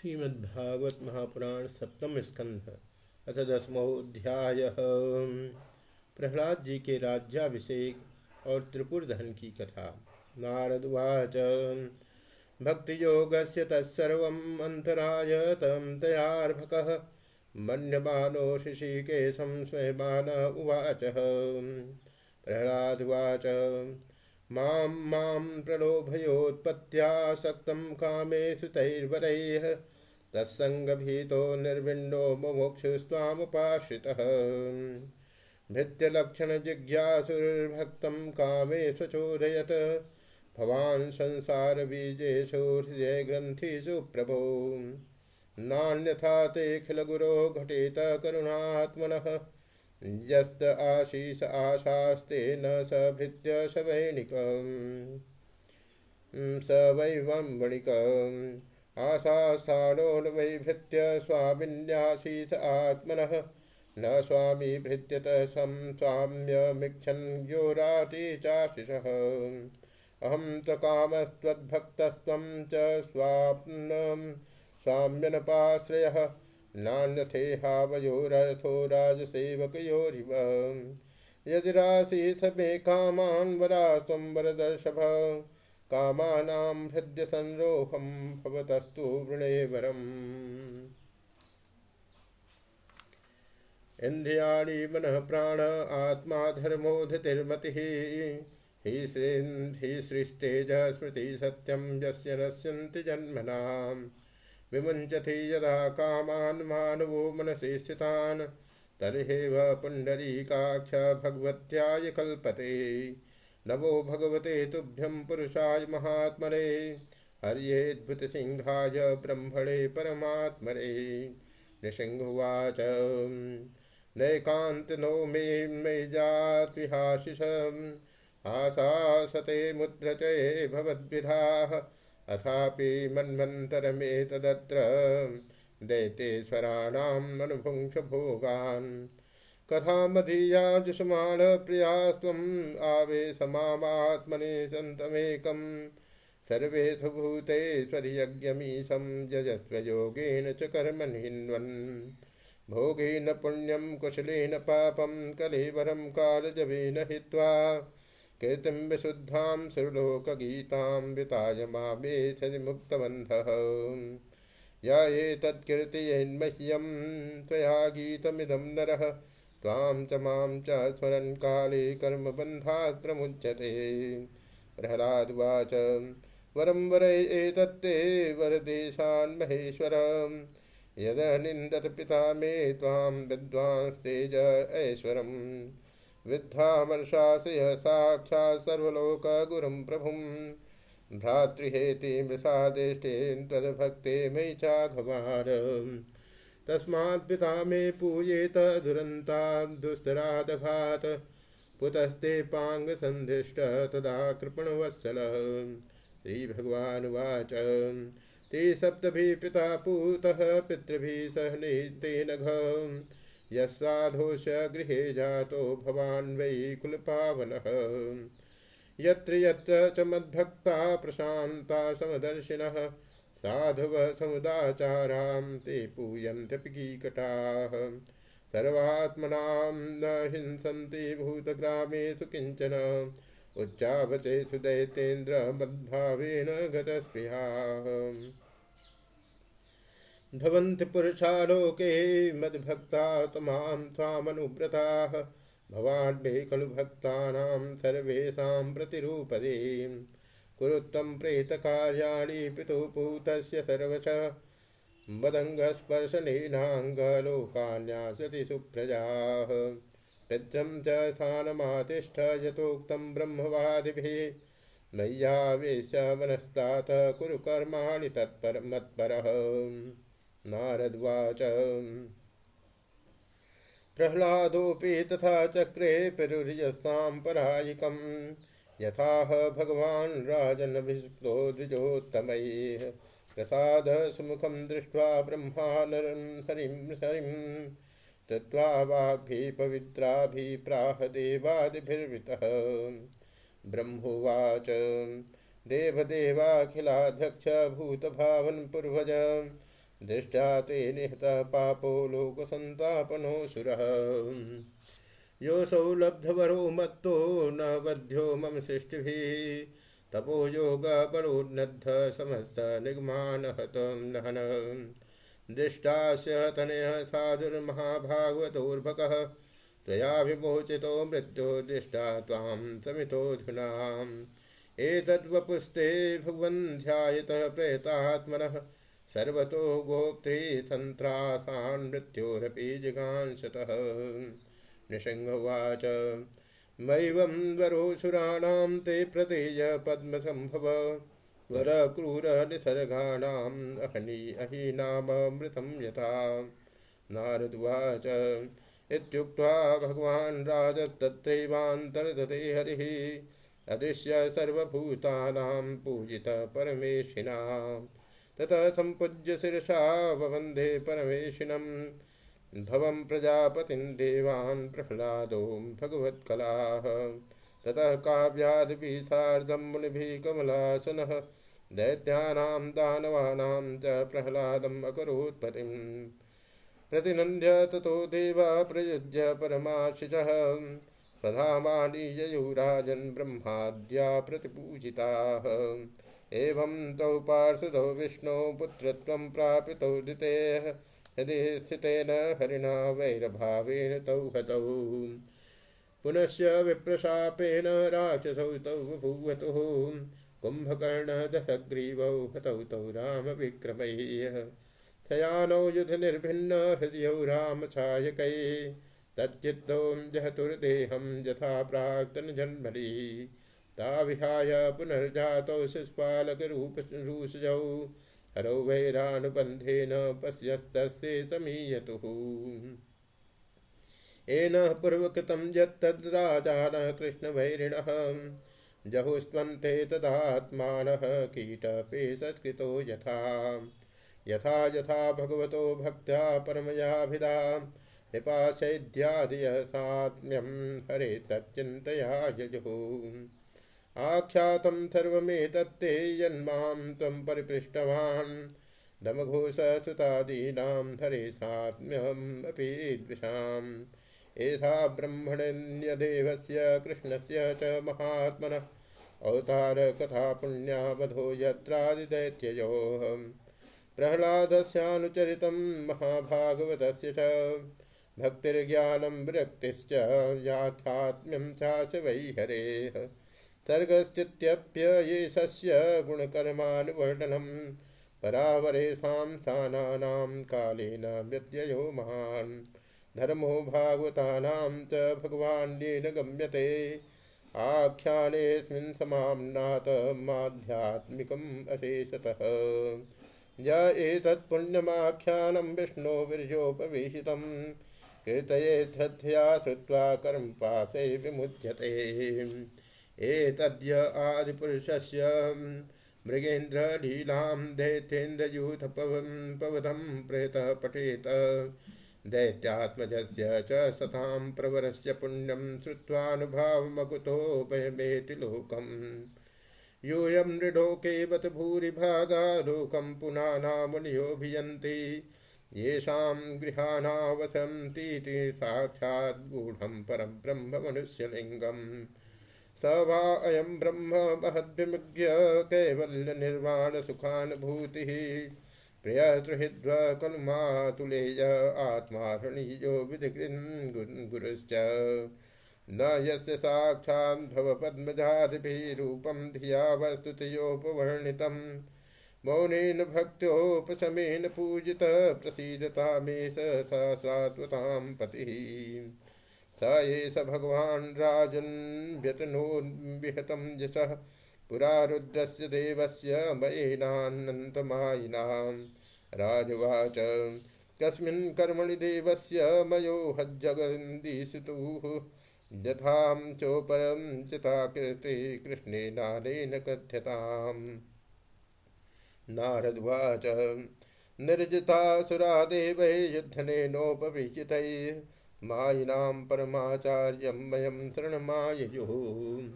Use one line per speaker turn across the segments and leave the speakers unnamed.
श्रीमद्भागवत महापुराण सप्तम स्कंध अथ दसमोध्याय प्रहलाद जी के राज्याभिषेक और त्रिपुर दहन की कथा। नारद नारदवाच भक्ति से तत्सर्व अंतराय तम तयार्भक, मन्यमानो ऋषिकेशं स्वयमान उवाच। प्रहलादवाच माँ माँ प्रलोभयोत्पत्त्यासक्तं कामेषु तैर्वरैः तत्सङ्गभीतो निर्विण्णो मुमुक्षुस्त्वामुपाश्रितः। भृत्यलक्षणजिज्ञासुर्भक्तं कामेषु चोदयत्। भवान् संसारबीजेषु हृदयग्रन्थिषु प्रभो नान्यथा तेऽखिलगुरो घटेत करुणात्मनः। यस्त आशीष आशास्ते न स भृत्य सवैनिकम् स वैवं वणिकम्। आशासानो न वै भृत्य स्वामिन्याशीष आत्मनः। न स्वामी भृत्यत सं स्वाम्यमिक्षन् योराति चाशिषः। अहं च कामस्त्वद्भक्तस्त्वं च स्वाप्नं स्वाम्यनपाश्रयः। नान्यथेहावयोरर्थो राजसेवकयोरिव यदि रासीथ मे कामान् वरा स्वं वरदर्शभ कामानां हृद्यसंरोहं भवतस्तु वृणेवरम्। इन्द्रियाणि मनः प्राण आत्मा धर्मोऽधितिर्मतिः हि श्रीस्तेज स्मृति सत्यम यस्य नश्यन्ति जन्मनाम्। विमुञ्चति यदा कामान् मानवो मनसि स्थितान्। तर्हेव पुण्डरीकाक्ष भगवत्याय कल्पते। नवो भगवते तुभ्यं पुरुषाय महात्मने। हर्येद्भुतसिंहाय ब्रह्मणे परमात्मने। नैकान्त नो मे मे जात्विहाशिषम्। आशासते मुद्रचये भवद्विधाः। अथापि मन्वन्तरमेतदत्र दैतेश्वराणामनुभुङ्क्ष भोगान् कथामधीया जुषमाणप्रियास्त्वम् आवेशमामात्मने सन्तमेकम्। सर्वेषु भूतेष्वधियज्ञमीशं यजस्वयोगेन च कर्मनिन्वन् भोगेन पुण्यं कुशलेन पापं कलेवरं कालजवेन हित्वा कीर्तिं विशुद्धां सुरलोकगीतां विताय मामेथमुक्तबन्धः या एतत्कीर्तयेन्मह्यं त्वया गीतमिदं नरः। त्वां च माँ च स्मरन् काले कर्मबन्धात् प्रमुच्यते। प्रह्लादुवाच वरं वर एतत्ते वरदेशान्महेश्वर यदनिन्दत पिता मे त्वां विद्वांस्तेज ऐश्वरम्। विद्धामर्शासय साक्षात् सर्वलोकगुरुं प्रभुं। भ्रातृहेति मृषा मृषादिष्टेन त्वद्भक्ते मयि चाघवार तस्मात् पिता मे पूयेत दुरन्ता दुस्तरादघात्। पुतस्ते पाङ्गसन्धिष्ट तदा कृपणवत्सलः। श्रीभगवानुवाच। ते सप्तभिः पिता पूतः पितृभिः सह तेन घ। यस्साधोष गृहे जातो भवान् वै कुलपावनः। यत्र यत्र च मद्भक्ता प्रशान्ता समदर्शिनः, साधवः समुदाचारां ते पूयन्त्यपि कीकटाः। सर्वात्मनां न हिंसन्ति भूतग्रामेषु किंचन उच्चावचेषु दैतेन्द्रमद्भावेन गतस्पृहाः। भवन्ति पुरुषालोके मद्भक्ता त्मां त्वामनुव्रताः। भवान् मे खलु भक्तानां सर्वेषां प्रतिरूपदे। कुरु त्वं प्रेतकार्याणि पितुपूतस्य सर्वश। मदङ्गस्पर्शनेनाङ्गलोकान्यासति सुप्रजाः। पित्रं च स्थानमातिष्ठ यथोक्तं ब्रह्मवादिभिः। मय्यावेश्य मनस्तात कुरु कर्माणि तत्पर मत्परः। नारद्वाच। प्रह्लादोऽपि तथा चक्रे परायिकं यथाह भगवान् राजनभिषिक्तो द्विजोत्तमैः। प्रसादसुमुखं दृष्ट्वा ब्रह्मानरं हरिं हरिं। तत्त्वा वाग्भिः पवित्राभिः प्राह देवादिभिर्वृतः। ब्रह्मोवाच। देवदेवाखिलाध्यक्ष भूतभावनपूर्वज दृष्टा ते निहतः पापो लोकसन्तापनोऽसुरः योऽसौ लब्धवरो मत्तो न बध्यो मम सृष्टिभिः। तपो योगबलोन्नद्ध समस्त निगमानहतं नहन। दृष्टास्य तनयः साधुर्महाभागवतोर्भकः। त्वया विमोचितो मृत्यो दृष्टा त्वां समितोऽधुनाम् एतद्वपुस्ते भगवन् ध्यायतः प्रेतात्मनः। सर्वतो गोप्त्रे सन्त्रासान् मृत्योरपि जिगांसतः नृसिंहवाच, मैवं वरोऽसुराणां ते प्रतेय पद्मसम्भव। वरक्रूरनिसर्गाणाम् अहनि अहीनाममृतं यथा। नारदुवाच, इत्युक्त्वा भगवान् राजत्तत्रैवान्तर्दते हरिः। अदृश्य सर्वभूतानां पूजितः परमेशिनाम् ततः सम्पूज्य शिरसा वंदे परमेशिनम्। भवं प्रजापतिं देवान् प्रह्लादो भगवत्कलाः। ततः काव्यादिभिः सार्धं मुनिभिः कमलासनः। दैत्यानां दानवानां च प्रह्लादम् अकरोत्पतिम्। प्रतिनन्द्य ततो देवा प्रयुज्य परमाशिषः। स्वधामानि ययुराजन् ब्रह्माद्या प्रतिपूजिताः। एवं तौ पार्षदौ विष्णु पुत्रत्वं प्रापितौ दितेः स्थितेन हरिणा वैरभावेन तौ हतौ। पुनश्च विप्रशापेन राक्षसौ तौ बभूवतुः कुम्भकर्णदशग्रीवौ हतौ तौ रामविक्रमैः। शयानौ हृदयौ रामछायकैः, तच्चित्तौ जहतुर्देहं यथा प्राक्तनजन्मनि ता विहाय पुनर्जातौ शिष्पालकरूपरूषजौ हरौ वैरानुबन्धेन पश्यस्तस्य समीयतुः। येन पूर्वकृतं यत्तद्राजानः कृष्णवैरिणः। जहुस्त्वन्ते तदात्मानः कीटपेशत्कृतो यथा। यथा यथा भगवतो भक्त्या परमयाभिधा। निपाशैद्यादियसात्म्यं हरे तच्चिन्तया यजुः आख्यातं सर्वमेतत्ते यन्मां त्वं परिपृष्टवान्। दमघोषसुतादीनां हरेशात्म्यहमपि द्विषाम्। च महात्मनः। अवतारकथा पुण्यावधो यत्रादिदैत्ययोः प्रह्लादस्यानुचरितं महाभागवतस्य च। भक्तिर्ज्ञानं विरक्तिश्च याथात्म्यं चाच वै हरेः। सर्गस्थित्यप्ययेषस्य गुणकर्मानुवर्णनं परावरेषां स्थानानां कालेन व्यत्ययो महान्। धर्मो भागवतानां च भगवान्येन गम्यते। आख्यानेऽस्मिन् समाम्नातमाध्यात्मिकम् अशेषतः। य एतत्पुण्यमाख्यानं विष्णो विर्योपवेशितं कीर्तये श्रद्धया श्रुत्वा विमुच्यते। एतद्य आदिपुरुषस्य मृगेन्द्रलीलां दैत्येन्द्रयूथपवं पवधं प्रेतः पठेत। दैत्यात्मजस्य च सतां प्रवरस्य पुण्यं श्रुत्वानुभावमकुतोपयमेति लोकम्। यूयं नृढोकेवत भूरिभागा लोकं पुनानामुनियोभियन्ति येषां गृहाणावसन्तीति साक्षात् गूढं परं ब्रह्ममनुष्यलिङ्गम् स वा अयं ब्रह्म महद्विमुग्य कैवल्यनिर्वाणसुखानुभूतिः। प्रियसुहृद्वकनुमातुलेय आत्मा हृणीयो विधिकृन् गुरुश्च। न यस्य रूपं धिया मौनेन भक्त्योपशमेन पूजितः प्रसीदतामेष स सात्वतां पतिः। स एष भगवान् राजन्व्यतनोन्विहतं यशः पुरा रुद्रस्य देवस्य मयेनानन्तमायिनां राजवाच, कस्मिन् कर्मणि देवस्य मयो हज्जगन्दीसितुः यथां चोपरं चिताकृते कृष्णेनादेन कथ्यताम्। नारद्वाच निर्जितासुरा मायिनां परमाचार्यं वयं शरणमाययुः।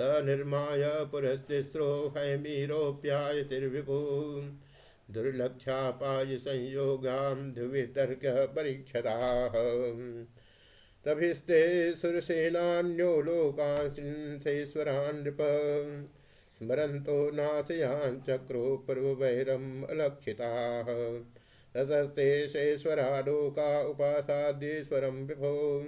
स निर्माय पुरस्तिस्रो हैमीरोऽप्यायतिर्विभु। दुर्लक्षापाय संयोगां ध्रुवितर्क परीक्षताः तभिस्ते सुरसेनान्यो लोकांसेश्वरान् नृप। स्मरन्तो नाशयान् चक्रो पर्ववैरम् अलक्षिताः। ततस्तेषेश्वरा लोका उपासाद्येश्वरं विभो।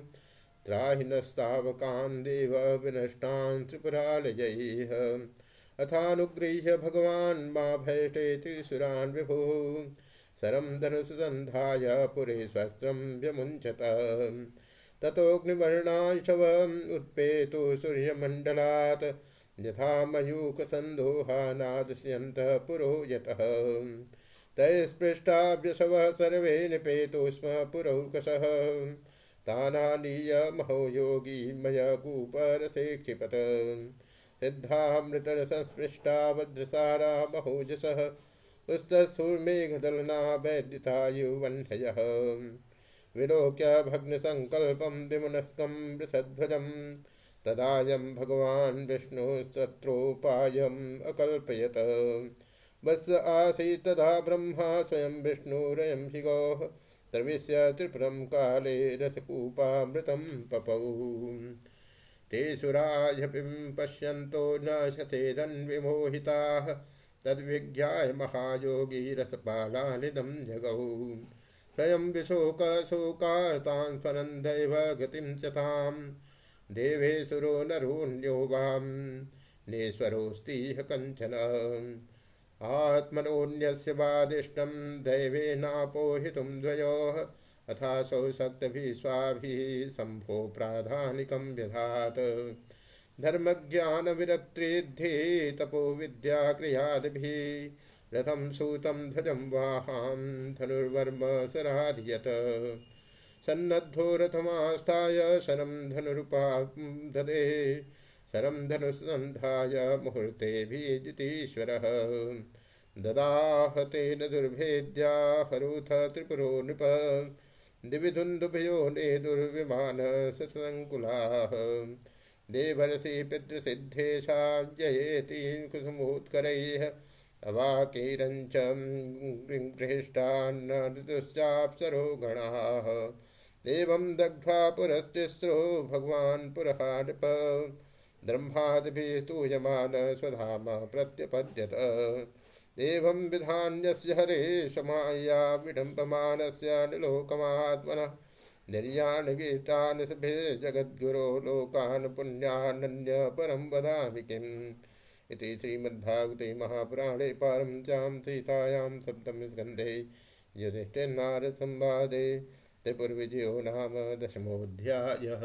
त्राहिनस्तावकान् देव विनष्टान् त्रिपुरालयैः। अथानुगृह्य भगवान् मा भैष्टेति सुरान् विभो। सरं धनुसन्धाय पुरे स्वस्त्रं व्यमुञ्चत। ततोऽग्निवर्णाशवम् उत्पेतु सूर्यमण्डलात्। यथा मयूकसन्दोहानादश्यन्तः पुरो यतः तैस्पृष्टाभ्यसवः सर्वे निपेतु स्म पुरौकसः। तानानीय महो योगी मय कूपरसे क्षिपत सिद्धामृतरसंस्पृष्टा वज्रसारा महोजसः उत्तस्थूर्मेघदलना वैद्यतायुवह्नयः विलोक्य भग्नसङ्कल्पं विमुनस्कं वृषध्वजं। तदायं भगवान् विष्णुशत्रोपायम् अकल्पयत। वत्स आसीत् तदा ब्रह्मा स्वयं विष्णुरयं हि गौः प्रविश्य त्रिपुरं काले रथकूपामृतं पपौ। ते सुरायपिं पश्यन्तो न शतेदन्विमोहिताः तद्विज्ञाय महायोगी रसपालानिदं जगौ। स्वयं विशोकशोकार्तान् स्वनन्दैव गतिं च तां देवेशुरो नरोऽन्यो वां कञ्चन। आत्मनोऽन्यस्य वादिष्टं दैवेनापोहितुं द्वयोः अथासौ सक्तभिः स्वाभिः शम्भो प्राधानिकं व्यधात्। धर्मज्ञानविरक्त्रिद्धि तपोविद्याक्रियादिभिः रथं सूतं ध्वजं वाहां धनुर्वर्म सराधियत। सन्नद्धो रथमास्थाय शरं धनुरुपा ददे शरं धनुसन्धाय मुहूर्तेभिजितीश्वरः ददाह तेन दुर्भेद्या हरुथ त्रिपुरो नृप। दिविधुन्दुभयो ने दुर्विमान सतसङ्कुलाः। देवर्षि पितृसिद्धेशा जयेति कुसुमोत्करैः। अवाकीरञ्च गृहिष्टान्नदुश्चाप्सरो गणाः एवं दग्ध्वा पुरस्तिस्रो भगवान् पुरहा नृप ब्रह्मादिभिः स्तूयमान स्वधाम प्रत्यपद्यत। एवं विधान्यस्य हरे समाया विडम्बमानस्य निलोकमात्मनः। निर्यान् गीतान् जगद्गुरो लोकान् पुण्यानन्य परं वदामि किम्? इति श्रीमद्भागवते महापुराणे पारमचां सीतायां सप्तमस्कन्धे युधिष्ठिर्नारसंवादे त्रिपुरविजयो नाम दशमोऽध्यायः।